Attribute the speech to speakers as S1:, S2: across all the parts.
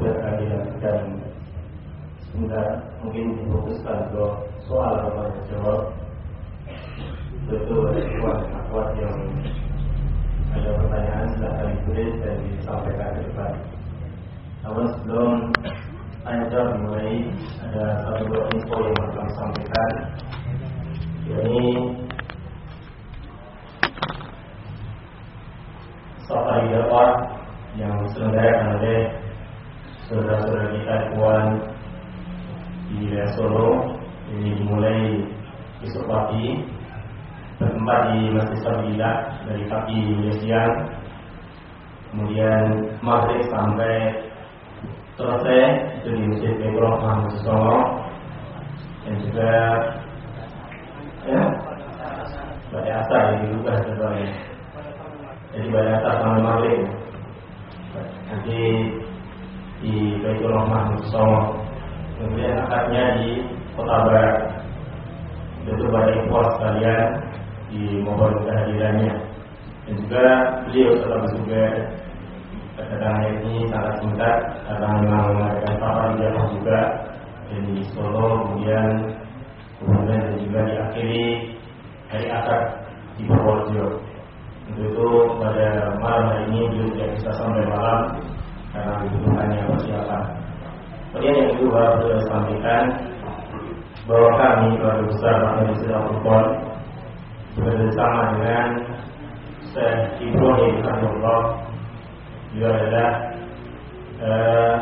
S1: kami lakukan sebentar mungkin difokuskan ke soal atau jawab betul kuat kuat yang ada pertanyaan silahkan ditulis dan disampaikan ke depan. Namun sebelum tanya jawab dimulai ada satu dua info yang akan sampaikan. Ini safari dakwah yang diselenggarakan oleh saudara-saudara kita Puan di Solo ini dimulai besok pagi bertempat di Masjid Sabila dari pagi hingga siang. Kemudian maghrib sampai selesai itu di Masjid Bengkok Muhammad Songo dan juga ya pada asar yang diubah sebenarnya jadi pada asar sampai maghrib. Nanti di Baitul Rahman Songo kemudian akadnya di Kota Barat itu pada ikhwas sekalian dimohon kehadirannya dan juga beliau telah juga kedatangan ini sangat singkat karena memang mengadakan safari jamaah juga di Solo kemudian kemudian dan juga diakhiri hari akad di Purworejo untuk itu pada malam hari ini beliau tidak bisa sampai malam karena dibutuhkannya persiapan kemudian yang kedua beliau sampaikan bahwa kami keluarga besar Mahkamah Islam Football bekerjasama dengan Syekh Ibrahim Rahimahullah Beliau adalah uh,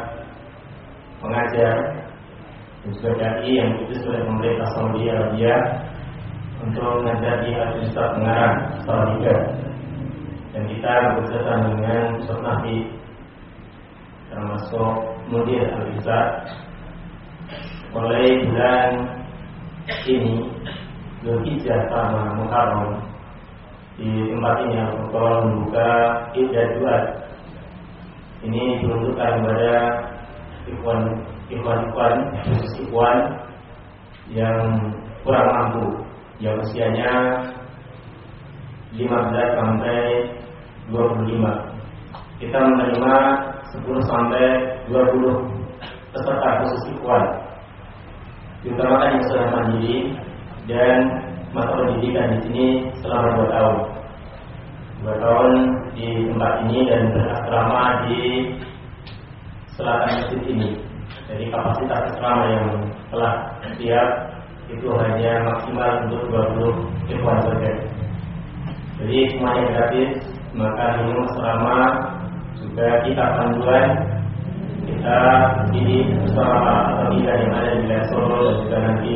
S1: pengajar dai yang diutus oleh pemerintah Saudi Arabia untuk mengajar di Universitas Pengarang Salatiga dan kita bekerjasama dengan Ustaz termasuk Mudir Al-Ustaz. Mulai bulan ini Zulhijjah sama Muharram di tempat ini Al-Qur'an membuka Iddah Duat ini diperuntukkan kepada ikhwan ikhwan ikhwan ikhwan yang kurang mampu yang usianya 15 sampai 25 kita menerima 10 sampai 20 peserta khusus ikhwan. Diutamakan yang sudah mandiri dan masa pendidikan di sini selama dua tahun dua tahun di tempat ini dan berasrama di selatan masjid ini. Jadi kapasitas asrama yang telah siap itu hanya maksimal untuk 20 ikhwan saja. Jadi semuanya gratis maka minum asrama juga kita panduan kita ini bersama atau kita yang ada di Solo dan juga nanti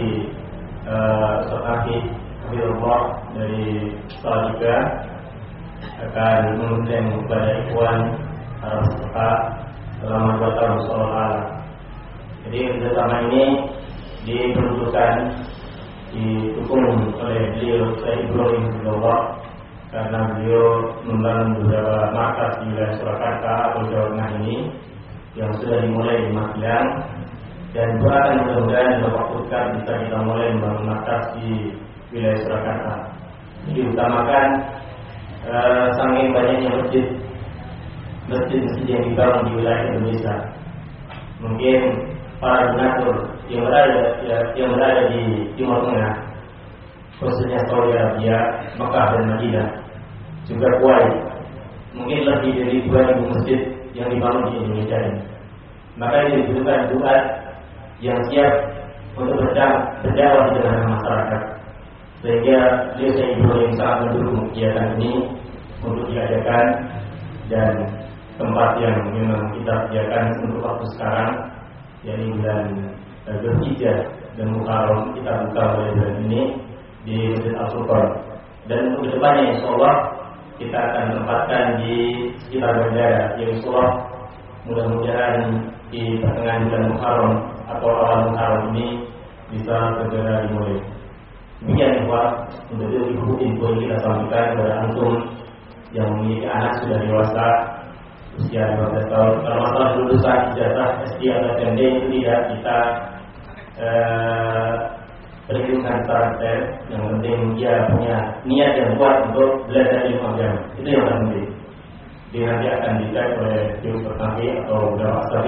S1: Ustaz Akid Habibullah dari Salatiga akan mengundang kepada ikhwan para peserta selama dua tahun soal Jadi kerjasama ini diperuntukkan didukung oleh beliau Syekh Ibrahim Habibullah karena beliau membangun beberapa markas di wilayah Surakarta atau Jawa Tengah ini yang sudah dimulai di Magelang dan doakan mudah-mudahan dalam waktu dekat bisa kita mulai membangun markas di wilayah Surakarta. Jadi utamakan uh, saking banyaknya masjid masjid-masjid yang dibangun di wilayah Indonesia. Mungkin para donatur yang berada ya, yang berada di Timur Tengah, khususnya Saudi Arabia, Mekah dan Madinah, juga Kuwait, mungkin lebih dari 2000 masjid yang dibangun di Indonesia ini. Maka ini dibutuhkan doa yang siap untuk berdakwah di tengah masyarakat. Sehingga dia saya ibu yang sangat mendukung kegiatan ini untuk diadakan dan tempat yang memang kita sediakan untuk waktu sekarang yakni bulan Zulhijjah dan Muharram kita buka mulai bulan ini di Masjid Al Furqan dan untuk ke depannya Insya Allah kita akan tempatkan di sekitar bandara yang Insya Allah mudah-mudahan di pertengahan bulan Muharram atau awal Muharram ini bisa segera dimulai. Demikian Pak, untuk ibu info yang kita sampaikan kepada antum yang memiliki anak sudah dewasa usia 15 tahun. Kalau masalah lulusan ijazah SD atau SMD itu tidak kita eh, perhitungkan secara detail. Yang penting dia punya niat yang kuat untuk belajar ilmu agama. Itu yang penting. Jadi nanti akan dicek oleh tim pertama atau beberapa asal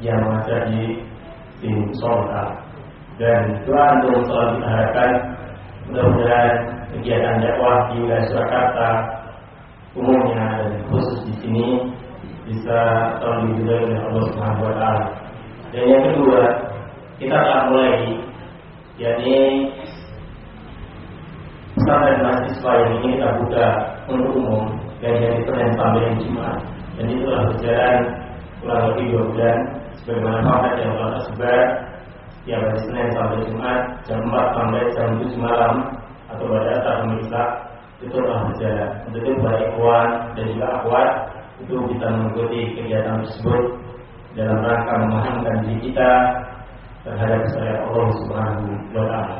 S1: yang ada di tim Solta. Dan doa untuk selalu kita harapkan mudah-mudahan kegiatan dakwah di wilayah Surakarta umumnya dan khusus di sini bisa selalu diridhoi oleh Allah Subhanahu wa taala. Dan yang kedua, kita akan mulai yakni pesantren mahasiswa yang ini kita buka untuk umum dari hari Senin sampai hari Jumat. Dan itu telah berjalan kurang lebih dua bulan sebagaimana pamflet yang telah tersebar setiap hari Senin sampai Jumat jam 4 sampai jam 7 malam atau pada saat pemirsa itu telah berjalan. Untuk itu buat ikhwan dan juga akhwat itu kita mengikuti kegiatan tersebut dalam rangka memahamkan diri kita terhadap kesayangan Allah Subhanahu wa taala.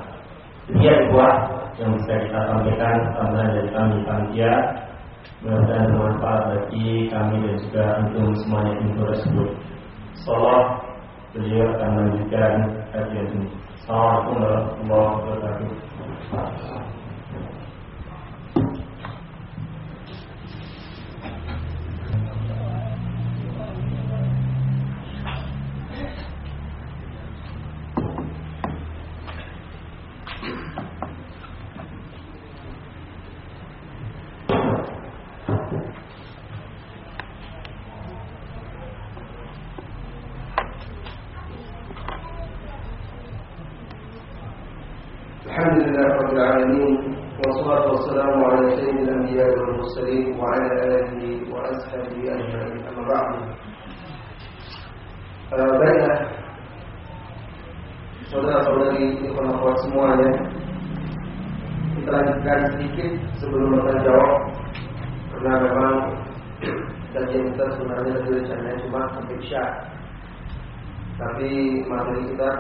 S1: Demikian buat yang bisa kita sampaikan tambahan dari kami panitia mudah-mudahan bermanfaat bagi kami dan juga untuk semuanya info tersebut. Salam beliau akan melanjutkan kajian ini. Assalamualaikum warahmatullahi wabarakatuh.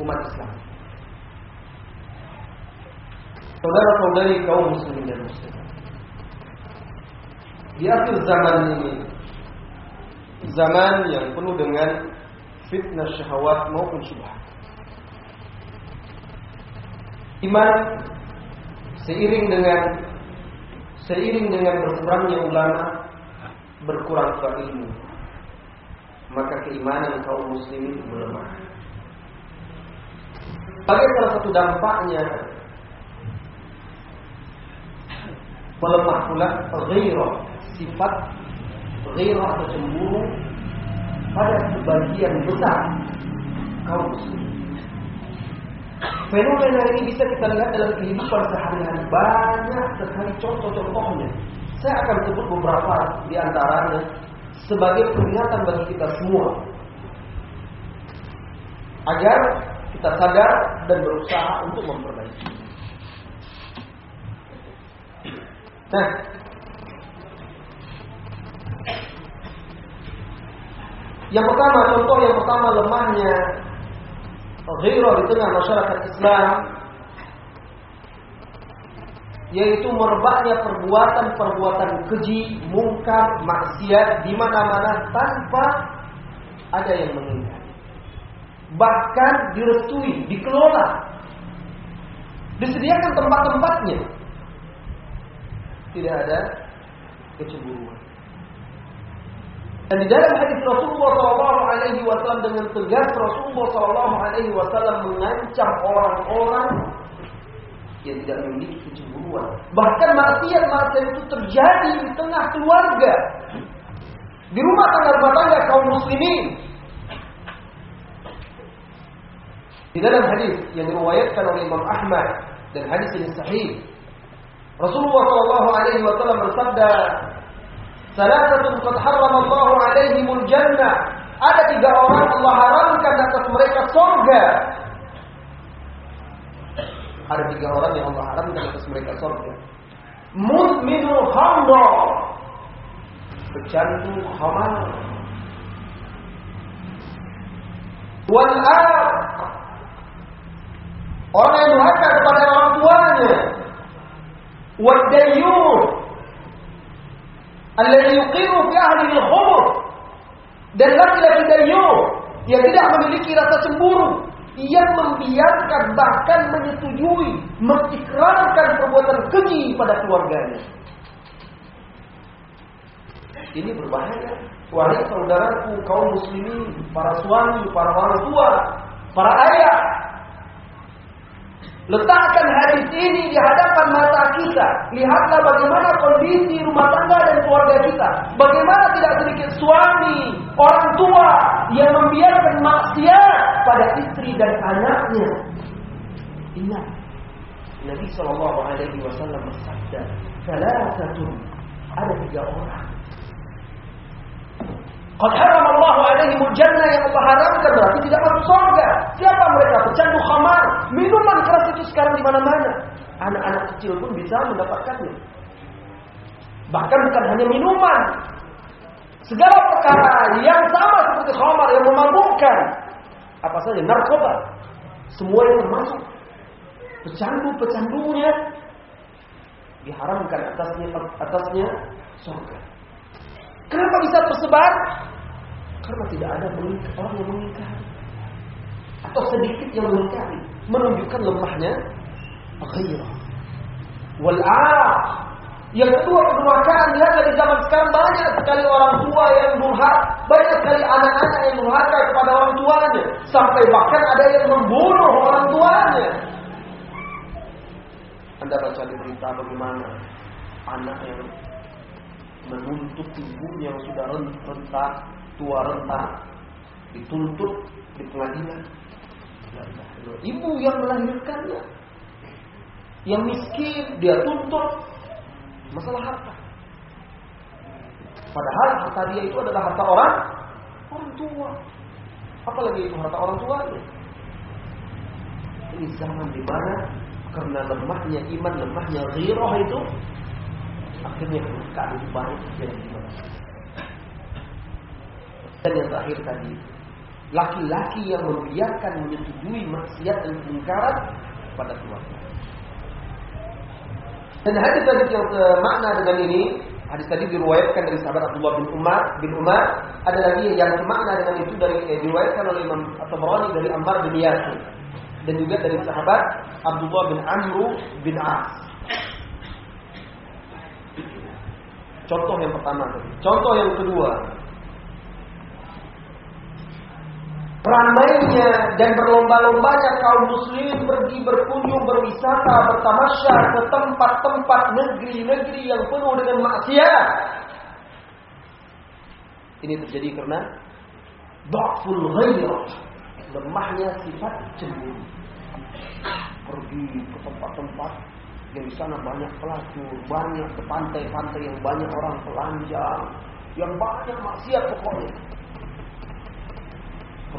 S2: umat Islam. Saudara-saudari kaum muslimin dan muslimat. Di akhir zaman ini zaman yang penuh dengan fitnah syahwat maupun syubhat. Iman seiring dengan seiring dengan berkurangnya ulama berkurang ilmu maka keimanan kaum muslimin melemah. Sebagai salah satu dampaknya melemah pula ghairah sifat ghairah atau cemburu pada sebagian besar kaum muslim. Fenomena ini bisa kita lihat dalam kehidupan sehari-hari. Banyak sekali contoh-contohnya. Saya akan sebut beberapa di antaranya sebagai peringatan bagi kita semua. Agar kita sadar dan berusaha untuk memperbaiki. Nah, Yang pertama, contoh yang pertama lemahnya ghirah di tengah masyarakat Islam yaitu merebaknya perbuatan-perbuatan keji, mungkar, maksiat di mana-mana tanpa ada yang mengingat. Bahkan direstui, dikelola. Disediakan tempat-tempatnya. Tidak ada kecemburuan. Dan di dalam hadis Rasulullah Shallallahu Alaihi Wasallam dengan tegas Rasulullah Shallallahu Alaihi Wasallam mengancam orang-orang yang tidak memiliki kecemburuan. Bahkan maksiat-maksiat itu terjadi di tengah keluarga, di rumah tangga rumah tangga kaum muslimin. Di dalam hadis yang diriwayatkan oleh Imam Ahmad dan hadis ini sahih, Rasulullah Shallallahu Alaihi Wasallam bersabda, Salasatun qad harramallahu alaihimul jannah. Ada tiga orang Allah haramkan atas mereka surga. Ada tiga orang yang Allah haramkan atas mereka surga. Mudminu khamra. pecandu khamar. Wal Orang yang durhaka kepada orang tuanya. Wal dayyun alladhi yuqimu fi ahli al-khubur. Dan laki-laki dayyun yang tidak memiliki rasa cemburu yang membiarkan bahkan menyetujui mengikrarkan perbuatan keji pada keluarganya. Ini berbahaya. Wahai saudaraku kaum muslimin, para suami, para orang tua, para ayah. Letakkan hadis ini di hadapan mata kita. Lihatlah bagaimana kondisi rumah tangga dan keluarga kita. Bagaimana tidak sedikit suami, orang tua yang membiarkan maksiat pada istri dan anaknya. Ingat, Nabi Shallallahu Alaihi Wasallam bersabda, satu ada tiga orang Qad haram Allah alaihim jannah yang Allah haramkan berarti tidak masuk surga. Siapa mereka? Pecandu khamar. Minuman keras itu sekarang di mana-mana. Anak-anak kecil pun bisa mendapatkannya. Bahkan bukan hanya minuman. Segala perkara yang sama seperti khamar yang memabukkan. Apa saja narkoba. Semua yang termasuk pecandu-pecandunya diharamkan atasnya atasnya surga. Kenapa bisa tersebar? Karena tidak ada orang yang mengingkari. Atau sedikit yang mengingkari. Menunjukkan lemahnya ghairah. Wal'ah. Yang kedua kedurhakaan lihat dari zaman sekarang banyak sekali orang tua yang durhak, banyak sekali anak-anak yang durhaka kepada orang tuanya, sampai bahkan ada yang membunuh orang tuanya. Anda baca di berita bagaimana anak yang menuntut ibunya yang sudah rentak, tua rentak, dituntut di pengadilan. Ibu yang melahirkannya, yang miskin dia tuntut masalah harta. Padahal harta dia itu adalah harta orang orang tua. Apalagi itu harta orang tuanya. Ini zaman di mana karena lemahnya iman, lemahnya ghirah itu akhirnya kami baik yang di mana. Dan yang terakhir tadi, laki-laki yang membiarkan menyetujui maksiat dan kemungkaran pada keluarga. Dan hadis tadi yang makna dengan ini, hadis tadi diriwayatkan dari sahabat Abdullah bin Umar bin Umar, ada lagi yang makna dengan itu dari eh, diriwayatkan oleh Imam At-Tabrani dari Ammar bin Yasir dan juga dari sahabat Abdullah bin Amru bin As. Contoh yang pertama Contoh yang kedua. Ramainya dan berlomba-lombanya kaum muslimin pergi berkunjung, berwisata, bertamasya ke tempat-tempat negeri-negeri yang penuh dengan maksiat. Ini terjadi karena dhaful ghairah, lemahnya sifat cemburu. Pergi ke tempat-tempat yang di sana banyak pelacur, banyak ke pantai-pantai yang banyak orang telanjang, yang banyak maksiat pokoknya.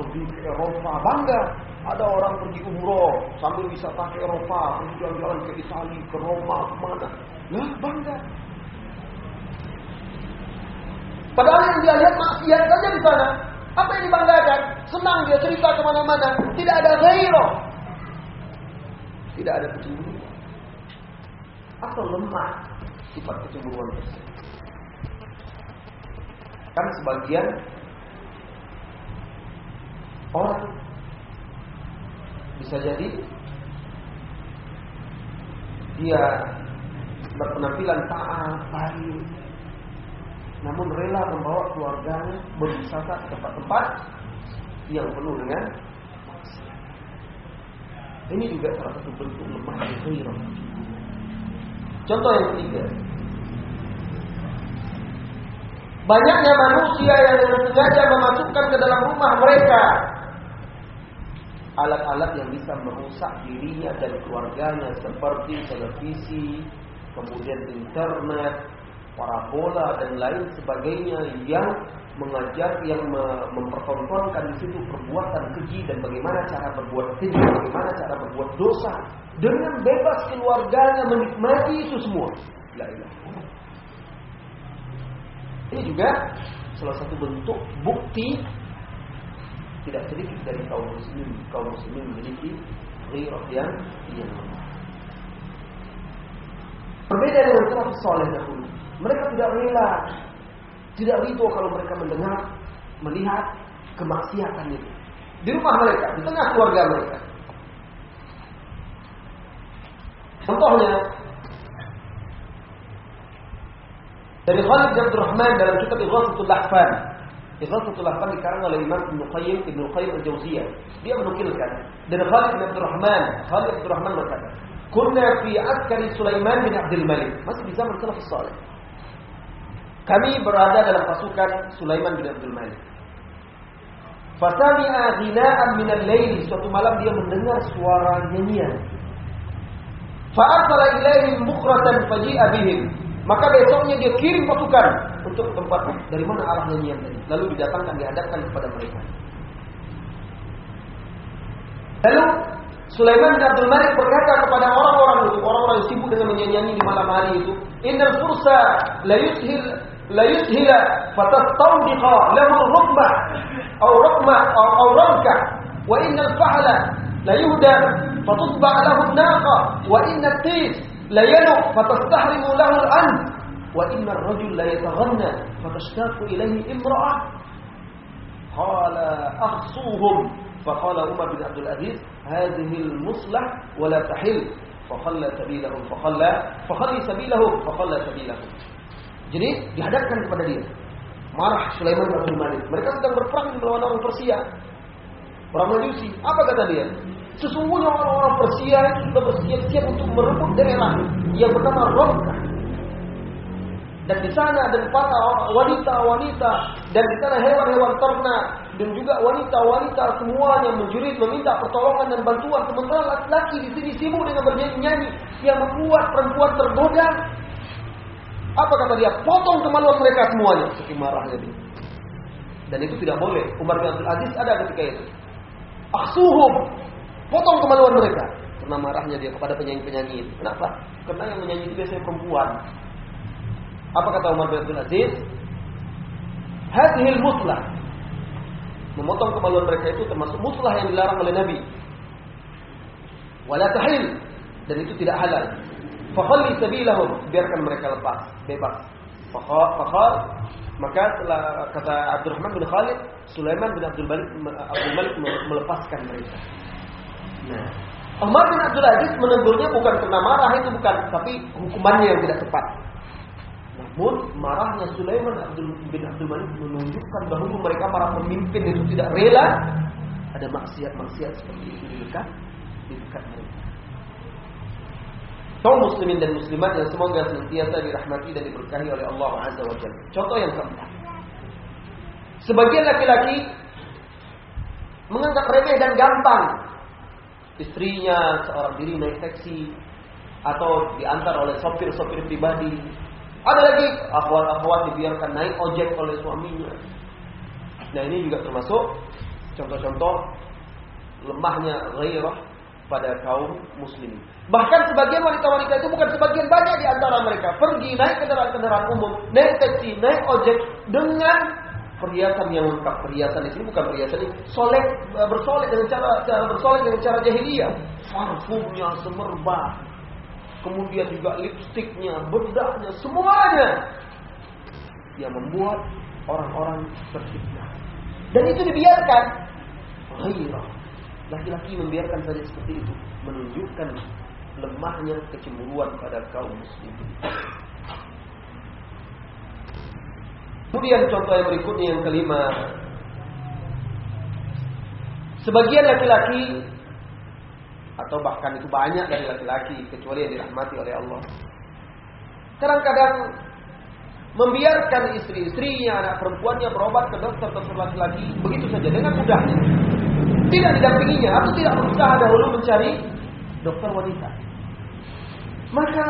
S2: Pergi ke Eropa, bangga. Ada orang pergi umroh sambil wisata ke Eropa, pergi jalan-jalan ke Italia, ke Roma, ke mana. Nah, bangga. Padahal yang dia lihat maksiat saja di sana. Apa yang dibanggakan? Senang dia cerita ke mana-mana. Tidak ada gairah. Tidak ada kecemburuan atau lemah sifat kecemburuan tersebut. Kan sebagian orang bisa jadi dia berpenampilan taat, baik, namun rela membawa keluarganya berwisata ke tempat-tempat yang penuh dengan ini juga salah satu bentuk lemah gairah. Contoh yang ketiga. Banyaknya manusia yang dengan sengaja memasukkan ke dalam rumah mereka alat-alat yang bisa merusak dirinya dan keluarganya seperti televisi, kemudian internet, parabola dan lain sebagainya yang mengajar yang mempertontonkan di situ perbuatan keji dan bagaimana cara berbuat keji, bagaimana cara berbuat dosa dengan bebas keluarganya menikmati itu semua. La Ini juga salah satu bentuk bukti tidak sedikit dari kaum muslimin kaum muslimin memiliki ghirah yang lemah. Berbeda dengan salafus soleh dahulu. Mereka tidak rela, tidak ridho kalau mereka mendengar, melihat kemaksiatan itu di rumah mereka, di tengah keluarga mereka. Contohnya dari Khalid bin Abdurrahman dalam kitab Ighathatul Lahfan. Ighathatul Lahfan dikarang oleh Imam Ibnu Qayyim Ibnu Qayyim Al-Jauziyah. Dia menukilkan dari Khalid bin Abdurrahman, Khalid bin Abdurrahman berkata, "Kunna fi askari Sulaiman bin Abdul Malik." Masih di zaman salafus saleh. Kami berada dalam pasukan Sulaiman bin Abdul Malik. Fasami'a ghina'an minal lail. Suatu malam dia mendengar suara nyanyian. Fa'arsala ilaihim bukratan faji'a bihim. Maka besoknya dia kirim pasukan untuk tempat dari mana arah nyanyian tadi. Lalu didatangkan, dihadapkan kepada mereka. Lalu Sulaiman bin Abdul Malik berkata kepada orang-orang itu, orang-orang yang sibuk dengan menyanyi di malam hari itu, "Innal fursa la yushil la yushila fatastawdiqa lahu rukba aw rukma aw ramka wa innal fahla la yuhda fatutba lahu naqa wa innat tis لينه فتستحرم له الأنف وإن الرجل ليتغنى فتشتاق إليه امرأة. قال أخصوهم. فقال عمر بن عبد العزيز هذه المصلح ولا تحل. فخلى سبيلهم فخلى فخلي سبيلهم فخلى سبيلهم. Jadi dihadapkan kepada dia. Marah Sulaiman bin Malik. Mereka sedang berperang melawan orang Persia. Orang Majusi. Apa kata dia? Sesungguhnya orang-orang Persia itu sudah bersiap-siap untuk merebut daerah yang bernama Romka dan di sana ada para wanita-wanita dan di sana hewan-hewan ternak dan juga wanita-wanita semuanya menjerit meminta pertolongan dan bantuan. Sementara laki-laki di sini sibuk dengan bernyanyi yang membuat perempuan tergoda. Apa kata dia? Potong kemaluan mereka semuanya. Saking marahnya dia dan itu tidak boleh. Umar bin Abdul Aziz ada ketika itu. Aksuhum potong kemaluan mereka. Karena marahnya dia kepada penyanyi-penyanyi kenapa? Karena yang menyanyi itu biasanya perempuan. Apa kata Umar bin Abdul Aziz? Hadhil muslah memotong kemaluan mereka itu termasuk muslah yang dilarang oleh Nabi. Wala tahil. Dan itu tidak halal. Fakhalli sabilahum. Biarkan mereka lepas, bebas. Fakhal maka setelah kata Abdurrahman bin Khalid, Sulaiman bin Abdul Malik melepaskan mereka. Nah, Umar bin Abdul Aziz menegurnya bukan karena marah itu bukan, tapi hukumannya yang tidak tepat. Namun marahnya Sulaiman bin Abdul Malik menunjukkan bahwa mereka para pemimpin itu tidak rela ada maksiat-maksiat seperti itu di dekat di dekat mereka. Kaum muslimin dan muslimat yang semoga senantiasa dirahmati dan diberkahi oleh Allah Azza wa Jalla. Contoh yang keempat. Sebagian laki-laki menganggap remeh dan gampang istrinya seorang diri naik taksi atau diantar oleh sopir-sopir pribadi ada lagi akhwat-akhwat dibiarkan naik ojek oleh suaminya. Nah ini juga termasuk contoh-contoh lemahnya ghairah pada kaum muslim. Bahkan sebagian wanita-wanita itu bukan sebagian banyak di antara mereka pergi naik kendaraan-kendaraan umum, naik taksi, naik ojek dengan perhiasan yang lengkap. Perhiasan di sini bukan perhiasan ini solek bersolek dengan cara cara bersolek dengan cara jahiliyah. Parfumnya semerbak, kemudian juga lipstiknya, bedaknya, semuanya yang membuat orang-orang terfitnah. Dan itu dibiarkan. Ghairah. Laki-laki membiarkan saja seperti itu, menunjukkan lemahnya kecemburuan pada kaum muslimin. Kemudian contoh yang berikutnya yang kelima. Sebagian laki-laki atau bahkan itu banyak dari laki-laki kecuali yang dirahmati oleh Allah. Kadang-kadang membiarkan istri-istrinya, anak perempuannya berobat ke dokter-dokter laki-laki begitu saja dengan mudahnya. Tidak didampinginya atau tidak berusaha dahulu mencari dokter wanita. Maka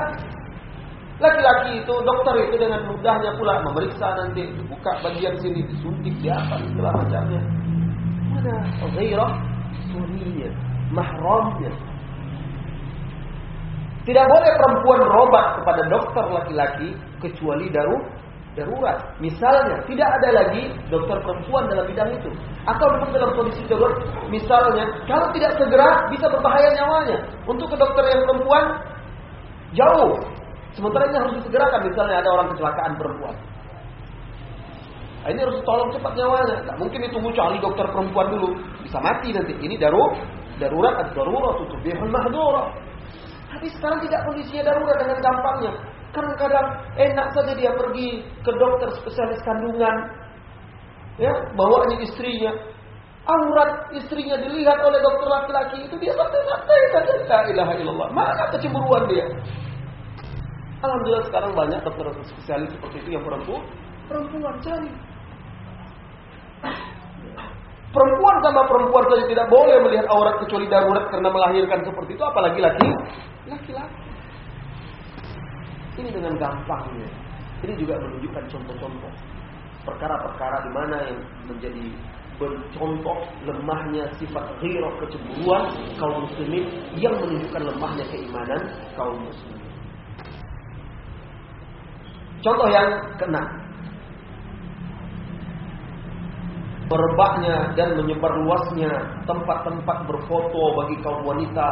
S2: laki-laki itu, dokter itu dengan mudahnya pula memeriksa nanti, buka bagian sini, disuntik, di apa, segala macamnya. Mana ghairah suaminya, mahramnya. Tidak boleh perempuan berobat kepada dokter laki-laki kecuali daru, darurat. Misalnya, tidak ada lagi dokter perempuan dalam bidang itu. Atau memang dalam kondisi darurat, misalnya, kalau tidak segera bisa berbahaya nyawanya. Untuk ke dokter yang perempuan, jauh. Sementara ini harus disegerakan, misalnya ada orang kecelakaan perempuan. Nah, ini harus tolong cepat nyawanya. Tidak mungkin ditunggu cari dokter perempuan dulu. Bisa mati nanti. Ini darurat, darurat atau darurat, tutubihul mahdurah. Tapi sekarang tidak kondisinya darurat dengan gampangnya. Kadang-kadang enak saja dia pergi ke dokter spesialis kandungan. Ya, bawanya istrinya. Aurat istrinya dilihat oleh dokter laki-laki itu dia santai-santai saja. La ilaha illallah. Mana kecemburuan dia? Alhamdulillah sekarang banyak dokter spesialis seperti itu yang perempuan. Perempuan cari. Perempuan sama perempuan saja tidak boleh melihat aurat kecuali darurat karena melahirkan seperti itu, apalagi laki laki-laki. Ini dengan gampangnya. Ini juga menunjukkan contoh-contoh perkara-perkara di mana yang menjadi contoh lemahnya sifat ghirah kecemburuan kaum muslimin yang menunjukkan lemahnya keimanan kaum muslimin. Contoh yang keenam. Berbaknya dan menyebar luasnya tempat-tempat berfoto bagi kaum wanita.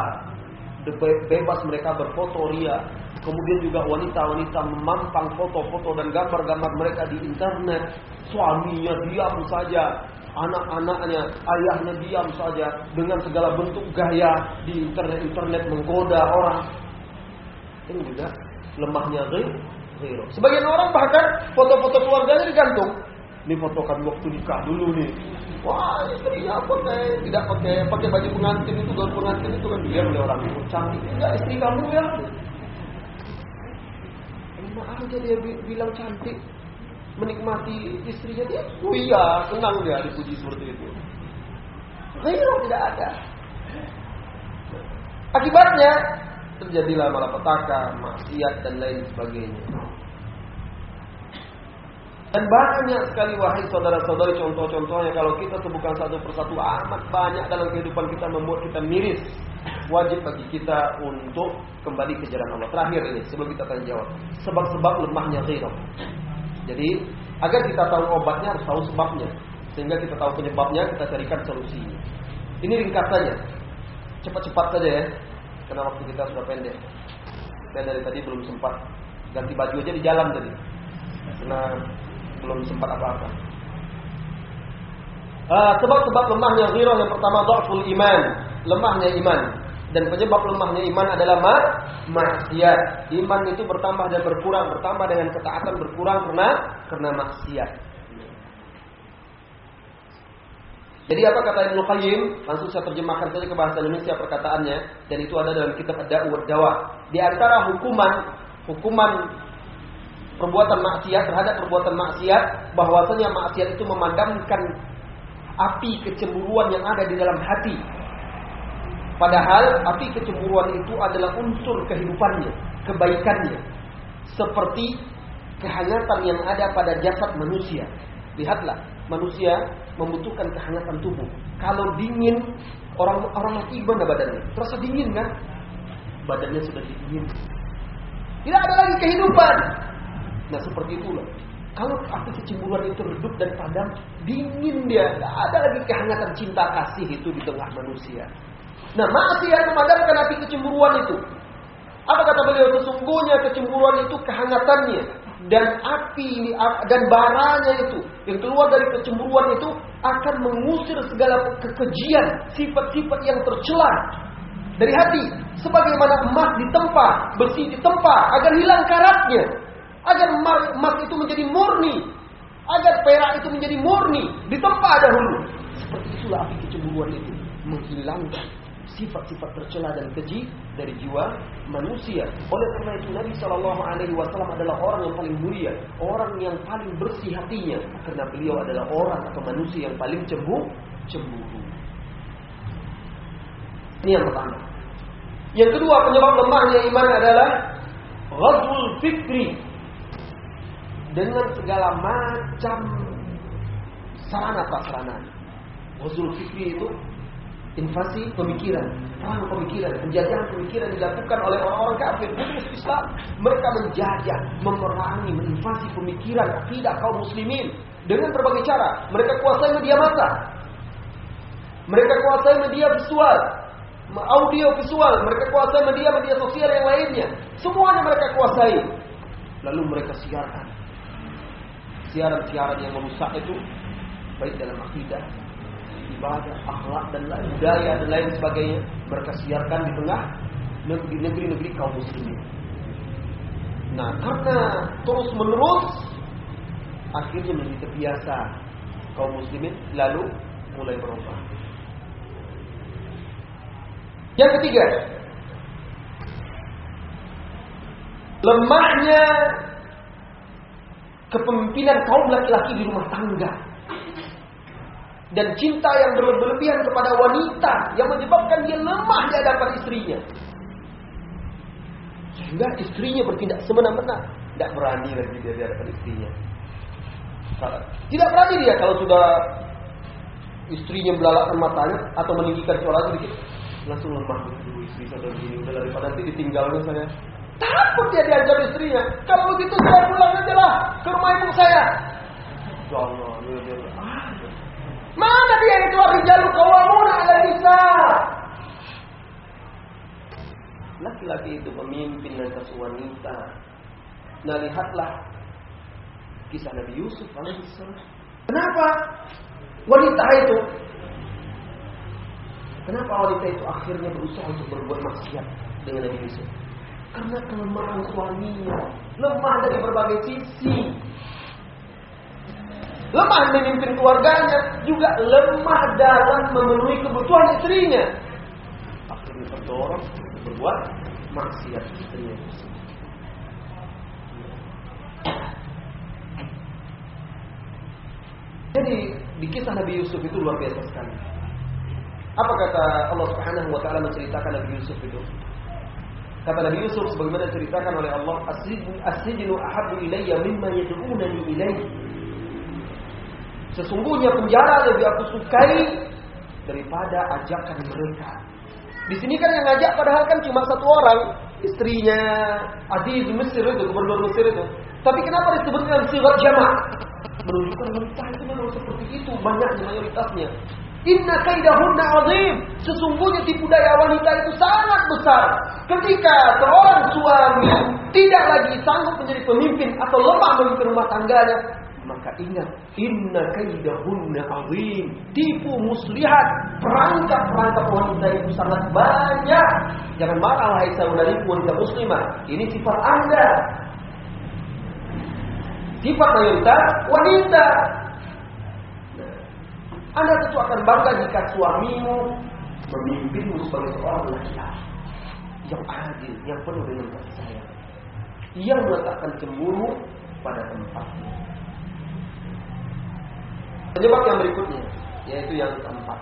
S2: Bebas mereka berfoto ria Kemudian juga wanita-wanita memampang foto-foto dan gambar-gambar mereka di internet. Suaminya diam saja, anak-anaknya, ayahnya diam saja dengan segala bentuk gaya di internet-internet menggoda orang. Ini juga lemahnya ghairu. Sebagian orang bahkan foto-foto keluarganya digantung. Ini foto kami waktu nikah dulu nih. Wah, istrinya pakai tidak pakai pakai baju pengantin itu gaun pengantin itu kan dilihat oleh orang itu cantik. Enggak istri kamu ya sama aja dia bilang cantik menikmati istrinya dia oh iya senang dia dipuji seperti itu Ghairah tidak ada akibatnya terjadilah malapetaka maksiat dan lain sebagainya dan banyak sekali wahai saudara-saudari contoh-contohnya kalau kita sebutkan satu persatu amat banyak dalam kehidupan kita membuat kita miris wajib bagi kita untuk kembali ke jalan Allah. Terakhir ini sebelum kita tanya jawab. Sebab-sebab lemahnya ghirah. Jadi agar kita tahu obatnya harus tahu sebabnya. Sehingga kita tahu penyebabnya, kita carikan solusinya. Ini ringkas saja. Cepat-cepat saja ya. Karena waktu kita sudah pendek. Saya dari tadi belum sempat ganti baju aja di jalan tadi. Karena belum sempat apa-apa. Uh, sebab-sebab lemahnya ghirah yang pertama dhaful iman, lemahnya iman. Dan penyebab lemahnya iman adalah ma maksiat. Iman itu bertambah dan berkurang, bertambah dengan ketaatan berkurang karena karena maksiat. Jadi apa kata Ibnu Qayyim? Langsung saya terjemahkan saja ke bahasa Indonesia perkataannya dan itu ada dalam kitab Ad-Da'u Dawa. Di antara hukuman hukuman perbuatan maksiat terhadap perbuatan maksiat bahwasanya maksiat itu memadamkan api kecemburuan yang ada di dalam hati Padahal api kecemburuan itu adalah unsur kehidupannya, kebaikannya. Seperti kehangatan yang ada pada jasad manusia. Lihatlah, manusia membutuhkan kehangatan tubuh. Kalau dingin, orang orang mati gimana badannya? Terasa dingin kan? Badannya sudah dingin. Tidak ada lagi kehidupan. Nah seperti itulah. Kalau api kecemburuan itu redup dan padam, dingin dia. Tidak ada lagi kehangatan cinta kasih itu di tengah manusia. Nah, maksiat memadamkan api kecemburuan itu. Apa kata beliau? Sesungguhnya kecemburuan itu kehangatannya dan api dan baranya itu yang keluar dari kecemburuan itu akan mengusir segala kekejian, sifat-sifat yang tercela dari hati. Sebagaimana emas ditempa, besi ditempa agar hilang karatnya, agar emas itu menjadi murni, agar perak itu menjadi murni, ditempa dahulu. Seperti itulah api kecemburuan itu menghilangkan sifat-sifat tercela dan keji dari jiwa manusia. Oleh karena itu Nabi Shallallahu Alaihi Wasallam adalah orang yang paling mulia, orang yang paling bersih hatinya, karena beliau adalah orang atau manusia yang paling cemburu. cemburu. Ini yang pertama. Yang kedua penyebab lemahnya iman adalah ghazul fikri dengan segala macam sarana prasarana. Ghazul fikri itu invasi pemikiran, perang pemikiran, penjajahan pemikiran dilakukan oleh orang-orang kafir, bukan Islam. Mereka menjajah, memerangi, menginvasi pemikiran akidah kaum muslimin dengan berbagai cara. Mereka kuasai media massa. Mereka kuasai media visual, audio visual, mereka kuasai media-media sosial yang lainnya. Semuanya mereka kuasai. Lalu mereka siarkan. Siaran-siaran yang merusak itu baik dalam akidah, ibadah, akhlak dan lain budaya dan lain sebagainya mereka siarkan di tengah negeri-negeri kaum muslimin. Nah, karena terus menerus akhirnya menjadi terbiasa kaum muslimin lalu mulai berubah. Yang ketiga, lemahnya kepemimpinan kaum laki-laki di rumah tangga dan cinta yang berlebihan kepada wanita yang menyebabkan dia lemah di hadapan istrinya. Sehingga istrinya bertindak semena-mena, tidak berani lagi dia di hadapan istrinya. Tidak berani dia kalau sudah istrinya belalakkan matanya atau meninggikan suara sedikit, langsung lemah dulu istri saya begini udah daripada nanti ditinggalnya saya. Takut dia diajar istrinya. Kalau begitu saya pulang aja lah ke rumah ibu saya. Dia, ah, Mana dia itu rijalu qawwamuna 'ala nisa? Laki-laki itu pemimpin atas wanita. Nah lihatlah kisah Nabi Yusuf alaihissalam. Kenapa wanita itu? Kenapa wanita itu akhirnya berusaha untuk berbuat maksiat dengan Nabi Yusuf? Karena kelemahan suaminya, lemah dari berbagai sisi. Lemah memimpin keluarganya, juga lemah dalam memenuhi kebutuhan istrinya. Akhirnya terdorong berbuat maksiat istrinya. Jadi di kisah Nabi Yusuf itu luar biasa sekali. Apa kata Allah Subhanahu wa taala menceritakan Nabi Yusuf itu? Kata Nabi Yusuf sebagaimana diceritakan oleh Allah, "As-sijnu ahabbu ilayya mimma yad'unani ilayhi." Sesungguhnya penjara lebih aku sukai daripada ajakan mereka. Di sini kan yang ngajak padahal kan cuma satu orang, istrinya Aziz Mesir itu, gubernur Mesir itu. Tapi kenapa disebut dengan sirat jamaah? Menunjukkan wanita itu memang seperti itu banyaknya mayoritasnya. Inna kaidahunna azim. Sesungguhnya tipu daya wanita itu sangat besar. Ketika seorang suami tidak lagi sanggup menjadi pemimpin atau lemah memimpin rumah tangganya, maka ingat inna kaidahunna azim. Tipu muslihat, perangkap-perangkap wanita itu sangat banyak. Jangan marah wahai saudari wanita muslimah. Ini sifat Anda. Sifat mayoritas wanita. Anda tentu akan bangga jika suamimu memimpinmu sebagai seorang laki-laki yang adil, yang penuh dengan kasih sayang, yang meletakkan cemburu pada tempatnya. Penyebab yang berikutnya, yaitu yang keempat.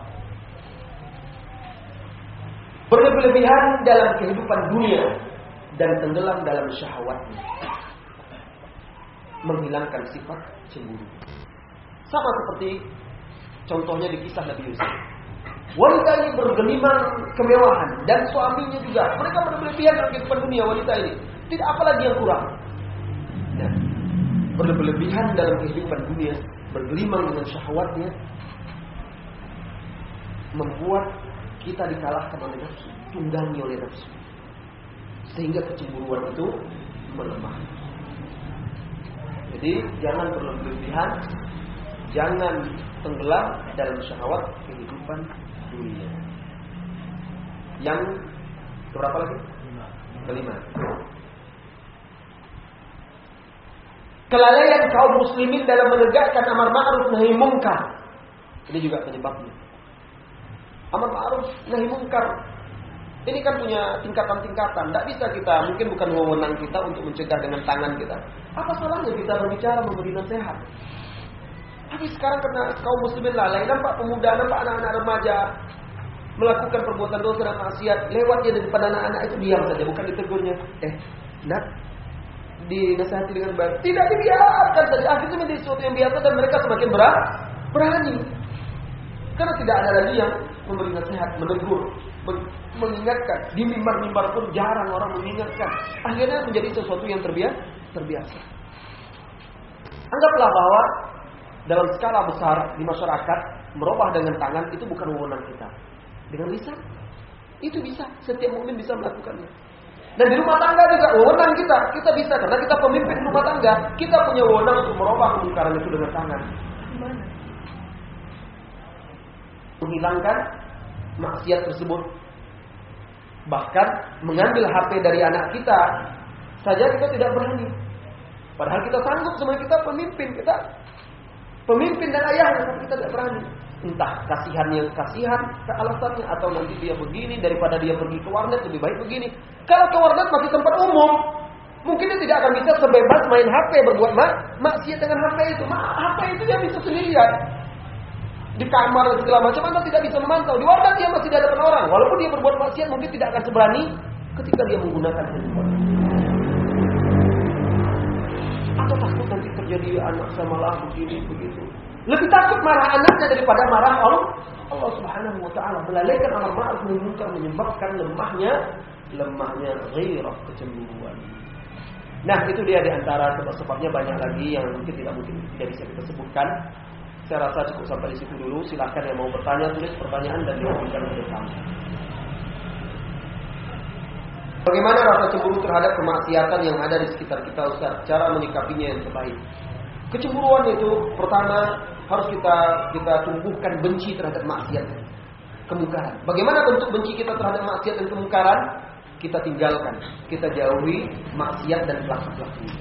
S2: Berlebihan dalam kehidupan dunia dan tenggelam dalam syahwatnya. Menghilangkan sifat cemburu. Sama seperti contohnya di kisah Nabi Yusuf. Wanita ini bergelimang kemewahan dan suaminya juga. Mereka berlebihan dalam kehidupan dunia wanita ini. Tidak apalagi yang kurang. Berlebihan dalam kehidupan dunia bergelimang dengan syahwatnya membuat kita dikalahkan oleh nafsu, tunggangi oleh nafsu. Sehingga kecemburuan itu melemah. Jadi jangan berlebihan, jangan tenggelam dalam syahwat kehidupan dunia. Yang berapa lagi? Kelima. Kelalaian kaum muslimin dalam menegakkan amar ma'ruf nahi mungkar. Ini juga penyebabnya. Amar ma'ruf nahi mungkar. Ini kan punya tingkatan-tingkatan. Tidak bisa kita, mungkin bukan wewenang kita untuk mencegah dengan tangan kita. Apa salahnya kita berbicara memberi nasihat? Tapi sekarang karena kaum muslimin lalai, nampak pemuda, nampak anak-anak remaja melakukan perbuatan dosa dan maksiat, lewat dia di depan anak-anak itu diam saja, bukan ditegurnya. Eh, nak, dinasihati dengan baik. Tidak dibiarkan saja. Akhirnya menjadi sesuatu yang biasa dan mereka semakin berat, berani. Karena tidak ada lagi yang memberi nasihat, menegur, mengingatkan. Di mimbar-mimbar pun jarang orang mengingatkan. Akhirnya menjadi sesuatu yang terbiasa. terbiasa. Anggaplah bahwa dalam skala besar di masyarakat merubah dengan tangan itu bukan wewenang kita. Dengan lisan itu bisa, setiap mukmin bisa melakukannya. Dan di rumah tangga juga wewenang kita, kita bisa karena kita pemimpin rumah tangga, kita punya wewenang untuk merubah kemungkaran itu dengan tangan. Menghilangkan maksiat tersebut. Bahkan mengambil HP dari anak kita saja kita tidak berani. Padahal kita sanggup semuanya kita pemimpin, kita pemimpin dan ayahnya tapi kita tidak berani. Entah kasihan yang kasihan ke alasannya atau nanti dia begini daripada dia pergi ke warnet lebih baik begini. Kalau ke warnet masih tempat umum, mungkin dia tidak akan bisa sebebas main HP berbuat mak maksiat dengan HP itu. Ma, HP itu dia bisa sendirian. Di kamar dan segala macam Anda tidak bisa memantau. Di warnet dia masih hadapan orang. Walaupun dia berbuat maksiat mungkin tidak akan seberani ketika dia menggunakan handphone. Atau takut nanti terjadi anak saya malah begini begitu. Lebih takut marah anaknya daripada marah Allah. Allah Subhanahu wa taala melalaikan amar ma'ruf nahi menyebabkan lemahnya lemahnya ghairah kecemburuan. Nah, itu dia di antara sebab-sebabnya banyak lagi yang mungkin tidak mungkin tidak bisa kita sebutkan. Saya rasa cukup sampai di situ dulu. Silahkan yang mau bertanya tulis pertanyaan dan diajukan ke kami. Bagaimana rasa cemburu terhadap kemaksiatan yang ada di sekitar kita Ustaz? Cara menyikapinya yang terbaik. Kecemburuan itu pertama harus kita kita tumbuhkan benci terhadap maksiat kemungkaran. Bagaimana bentuk benci kita terhadap maksiat dan kemungkaran? Kita tinggalkan, kita jauhi maksiat dan pelaku-pelakunya.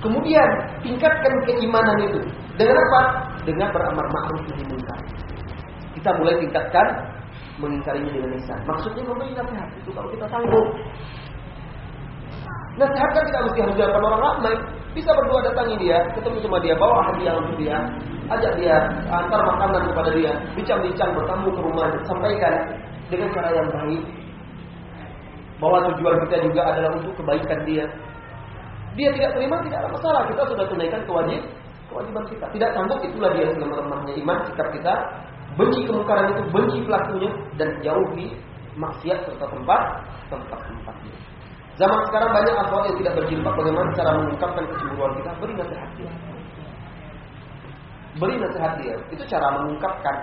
S2: Kemudian tingkatkan keimanan itu dengan apa? Dengan beramar ma'ruf nahi munkar. Kita mulai tingkatkan mengingkarinya dengan lisan. Maksudnya memberi nasihat itu kalau kita sanggup. Nasihat kan tidak mesti harus dilakukan orang ramai. Bisa berdua datangi dia, ketemu sama dia, bawa hadiah untuk dia, ajak dia, antar makanan kepada dia, bincang-bincang bertamu ke rumah, sampaikan dengan cara yang baik. Bahwa tujuan kita juga adalah untuk kebaikan dia. Dia tidak terima tidak ada masalah, kita sudah tunaikan kewajib, kewajiban kita. Tidak sanggup itulah dia lemah-lemahnya iman sikap kita. Benci kemungkaran itu, benci pelakunya dan jauhi maksiat serta tempat tempat-tempatnya. Zaman sekarang banyak akhwat yang tidak berjilbab bagaimana cara mengungkapkan kecemburuan kita beri nasihat dia. Beri nasihat dia. Itu cara mengungkapkan.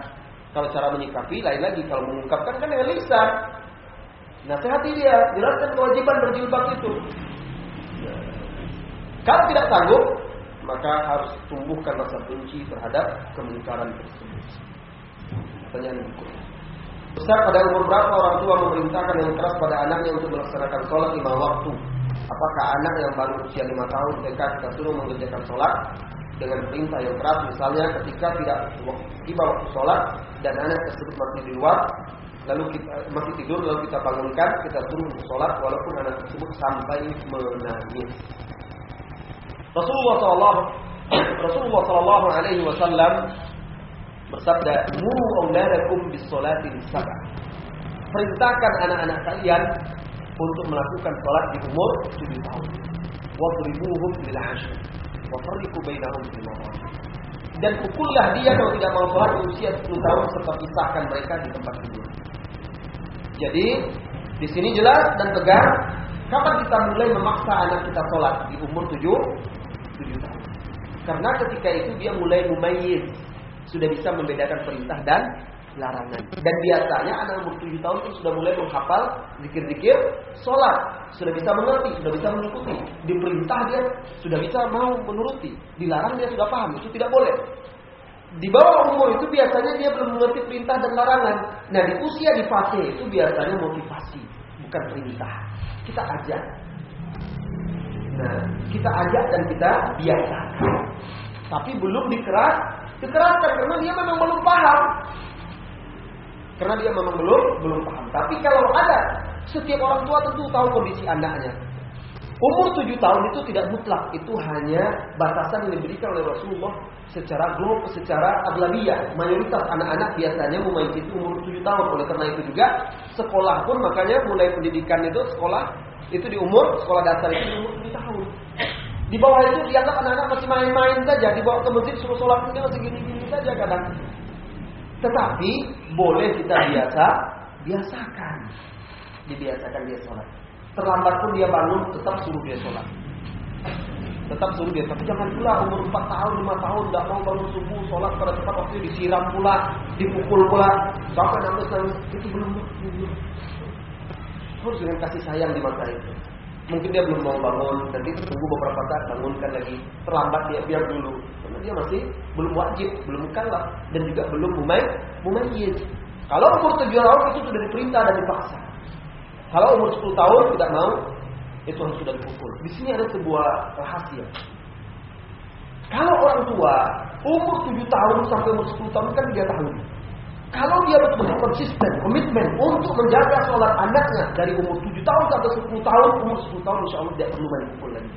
S2: Kalau cara menyikapi lain lagi. Kalau mengungkapkan kan dengan lisan. Nasihati dia, jelaskan kewajiban berjilbab itu. Kalau tidak sanggup, maka harus tumbuhkan rasa benci terhadap kemungkaran tersebut. Pertanyaan berikutnya. Besar pada umur berapa orang tua memerintahkan yang keras pada anaknya untuk melaksanakan sholat lima waktu? Apakah anak yang baru usia lima tahun TK kita suruh mengerjakan sholat dengan perintah yang keras. Misalnya ketika tidak tiba waktu sholat dan anak tersebut masih di luar lalu kita masih tidur lalu kita bangunkan kita suruh untuk sholat walaupun anak tersebut sampai menangis. Rasulullah SAW Rasulullah Sallallahu Alaihi Wasallam bersabda muru auladakum bis salati sab'a perintahkan anak-anak kalian untuk melakukan sholat di umur 7 tahun. Wadribuhum bil 'ashr Bainahum Dan pukullah dia kalau tidak mau sholat di usia 10 tahun serta pisahkan mereka di tempat tidur. Jadi di sini jelas dan tegas kapan kita mulai memaksa anak kita sholat di umur 7 7 tahun. Karena ketika itu dia mulai mumayyiz, sudah bisa membedakan perintah dan larangan. Dan biasanya anak umur 7 tahun itu sudah mulai menghafal zikir-zikir sholat. Sudah bisa mengerti, sudah bisa mengikuti. Diperintah dia sudah bisa mau menuruti. Dilarang dia sudah paham, itu tidak boleh. Di bawah umur itu biasanya dia belum mengerti perintah dan larangan. Nah di usia di fase itu biasanya motivasi, bukan perintah. Kita ajak. Nah, kita ajak dan kita biasakan. Tapi belum dikeras, dikeraskan karena dia memang belum paham. Karena dia memang belum belum paham. Tapi kalau ada setiap orang tua tentu tahu kondisi anaknya. Umur tujuh tahun itu tidak mutlak, itu hanya batasan yang diberikan oleh Rasulullah secara global, secara aglabiyah. Mayoritas anak-anak biasanya memulai itu umur tujuh tahun. Oleh karena itu juga sekolah pun makanya mulai pendidikan itu sekolah itu di umur sekolah dasar itu di umur tujuh tahun. Di bawah itu dianggap anak-anak masih main-main saja, dibawa ke masjid suruh sholat masih gini-gini saja kadang. Tetapi boleh kita biasa biasakan. Dibiasakan dia sholat. Terlambat pun dia bangun, tetap suruh dia sholat. Tetap suruh dia, tapi jangan pula umur 4 tahun, 5 tahun tidak mau bangun subuh, sholat pada tepat waktu disiram pula, dipukul pula, sampai nangis nangis itu belum belum. Harus dengan kasih sayang di masa itu. Mungkin dia belum mau bangun, nanti tunggu beberapa saat bangunkan lagi. Terlambat dia biar dulu, karena dia masih belum wajib, belum kalah dan juga belum mumai mumayyiz. Kalau umur 7 tahun itu sudah diperintah dan dipaksa. Kalau umur 10 tahun tidak mau, itu harus sudah dipukul. Di sini ada sebuah rahasia. Kalau orang tua umur 7 tahun sampai umur 10 tahun kan 3 tahun. Kalau dia betul-betul konsisten, komitmen untuk menjaga sholat anaknya dari umur 7 tahun sampai 10 tahun, umur 10 tahun insya Allah tidak perlu main pukul lagi.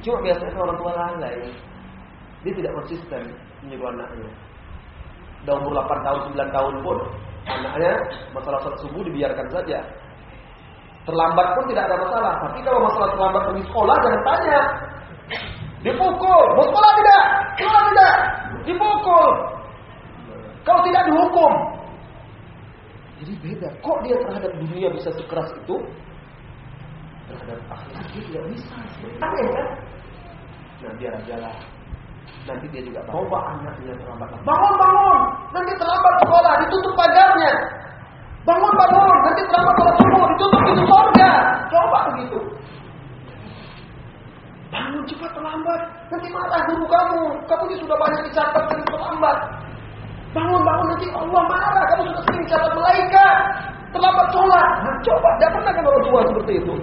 S2: Cuma biasanya orang tua lalai, dia tidak konsisten menyuruh anaknya. Udah umur 8 tahun, 9 tahun pun, anaknya masalah sholat subuh dibiarkan saja. Terlambat pun tidak ada masalah. Tapi kalau masalah terlambat pergi sekolah, jangan tanya. Dipukul. Mau sekolah tidak? Sekolah tidak? Dipukul. Kalau tidak dihukum. Jadi beda. Kok dia terhadap dunia bisa sekeras itu? Terhadap akhirat dia tidak bisa. Aneh kan? Nah biar aja. Nanti dia juga coba anaknya terlambat. Bangun, bangun. Nanti terlambat sekolah. Ditutup pagarnya. Bangun, bangun. Nanti terlambat sholat subuh. Ditutup pintu surga. Coba begitu. Bangun cepat terlambat. Nanti marah guru kamu. Kamu ini sudah banyak dicatat dan terlambat. Bangun, bangun nanti Allah marah. Kamu sudah sering catat malaikat. Terlambat sholat. Nah, coba, tidak pernah kan orang tua seperti itu.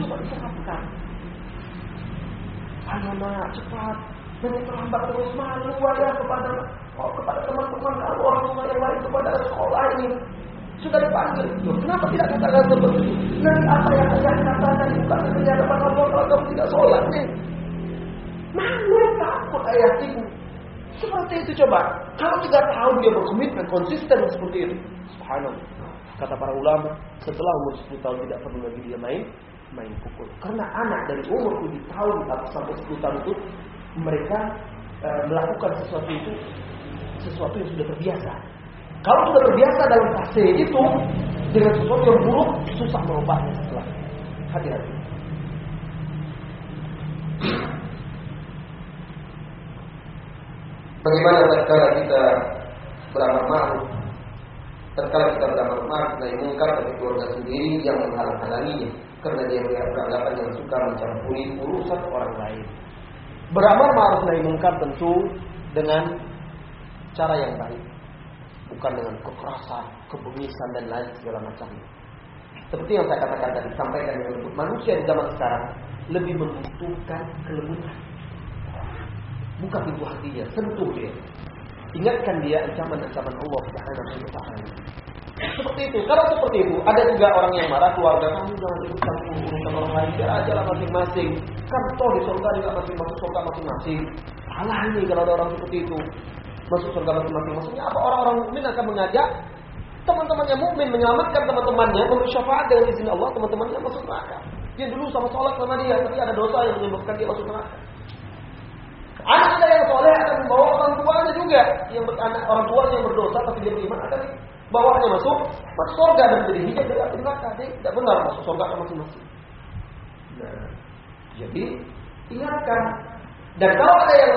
S2: Coba diterapkan. Ayo nak, cepat. Nanti terlambat terus malu ya kepada oh, kepada teman-teman kamu orang tua yang lain kepada sekolah ini. Sudah dipanggil. Kenapa tidak katakan seperti itu? Nanti apa yang ayah katakan bukan Seperti itu coba. Kalau tiga tahun dia berkomitmen konsisten seperti itu. Subhanallah. Kata para ulama, setelah umur 10 tahun tidak perlu lagi dia main main pukul. Karena anak dari umur 7 tahun sampai 10 tahun itu mereka e, melakukan sesuatu itu sesuatu yang sudah terbiasa. Kalau sudah terbiasa dalam fase itu dengan sesuatu yang buruk susah merubahnya setelah. Hati-hati. Bagaimana tatkala kita beramal ma'ruf? Tatkala kita beramal ma'ruf mungkar bagi keluarga sendiri yang menghalang-halanginya karena dia beranggapan yang suka mencampuri urusan orang lain. Beramal ma'ruf nahi mungkar tentu dengan cara yang baik, bukan dengan kekerasan, kebengisan dan lain segala macamnya. Seperti yang saya katakan tadi, sampaikan yang lembut. Manusia di zaman sekarang lebih membutuhkan kelembutan. Buka pintu hatinya, sentuh dia. Ingatkan dia ancaman-ancaman Allah Subhanahu wa taala. Seperti itu. Kalau seperti itu, ada juga orang yang marah keluarga kamu jangan ikut campur urusan orang lain. Biar aja lah masing-masing. Kan toh di surga juga masing masuk surga masing-masing. Salah ini kalau ada orang seperti itu. Masuk surga masing-masing. Maksudnya apa? Orang-orang mukmin akan mengajak teman-temannya mukmin menyelamatkan teman-temannya, memberi syafaat dengan izin Allah, teman-temannya masuk neraka. Dia dulu sama sholat sama dia, tapi ada dosa yang menyebabkan dia masuk neraka. Anaknya yang soleh akan membawa orang tuanya juga yang anak orang tuanya yang berdosa tapi dia beriman akan bawahnya masuk masuk surga dan jadi hijab dari api neraka. Jadi tidak benar masuk surga masing-masing. Nah, jadi ingatkan dan kalau ada yang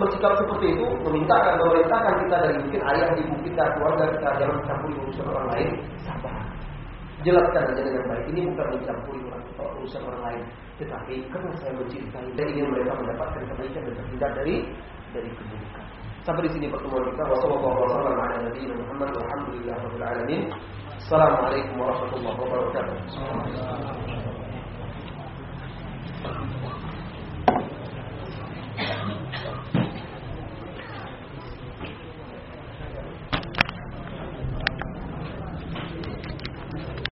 S2: bersikap seperti itu, memintakan, memerintahkan kita dari mungkin ayah, ibu kita, keluarga kita, jangan campuri urusan orang lain, sabar jelaskan saja dengan baik. Ini bukan mencampuri urusan orang lain, tetapi karena saya mencintai dan ingin mereka mendapatkan kebaikan dan terhindar dari dari keburukan. Sampai di sini pertemuan kita. Wassalamualaikum warahmatullahi warahmatullahi wabarakatuh.